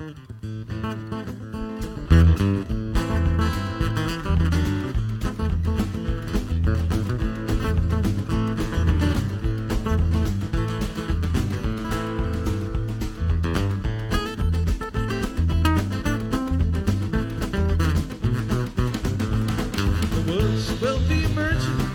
The world's wealthy merchant,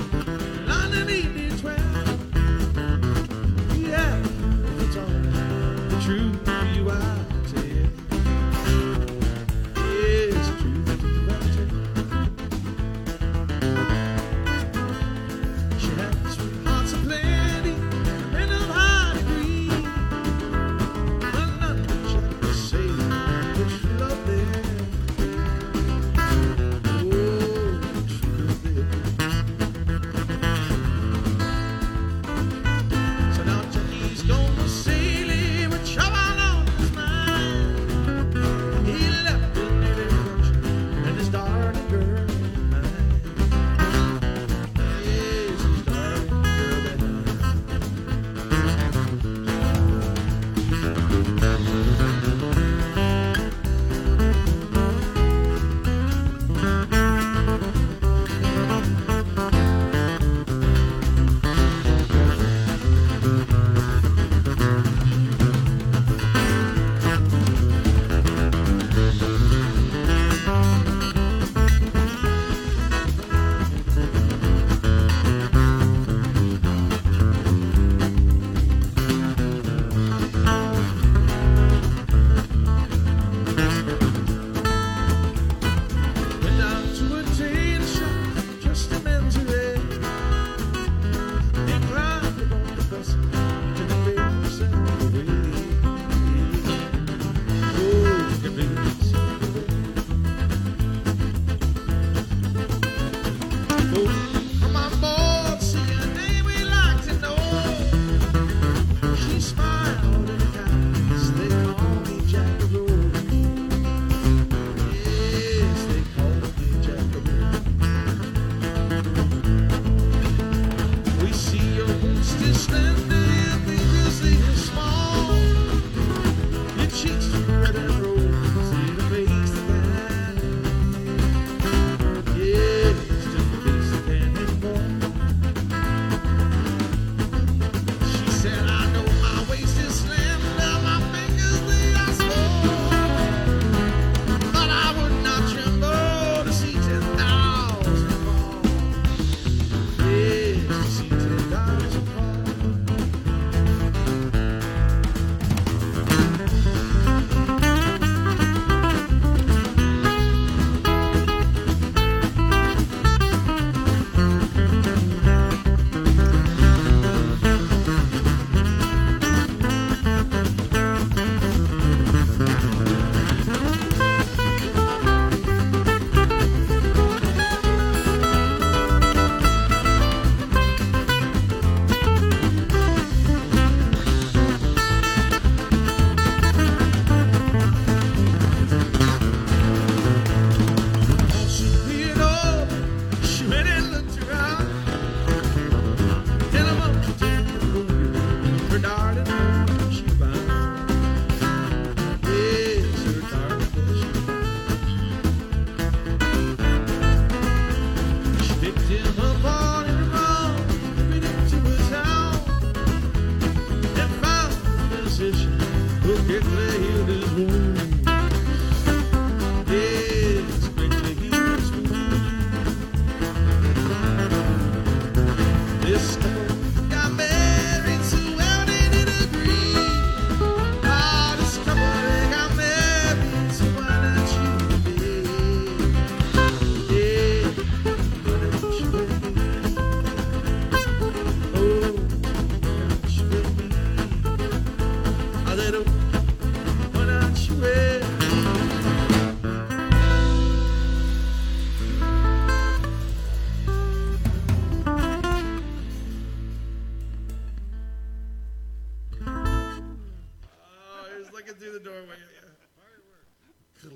He's looking through the doorway. Yeah.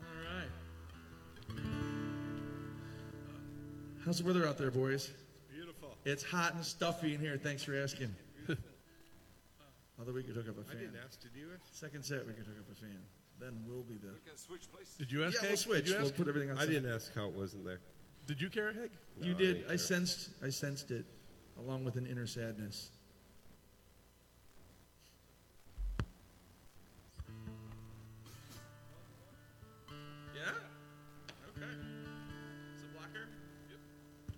All right. How's the weather out there, boys? Beautiful. It's hot and stuffy in here. Thanks for asking. Other week we took up a fan. didn't ask. Did you ask? Second set we could hook up a fan. Then we'll be the. Did you ask Yeah, Hank? we'll switch. Did you, We'll ask, put everything on. I didn't ask how it wasn't there. did you care, Hank? You No, I did. didn't I care. sensed. I sensed it, along with an inner sadness.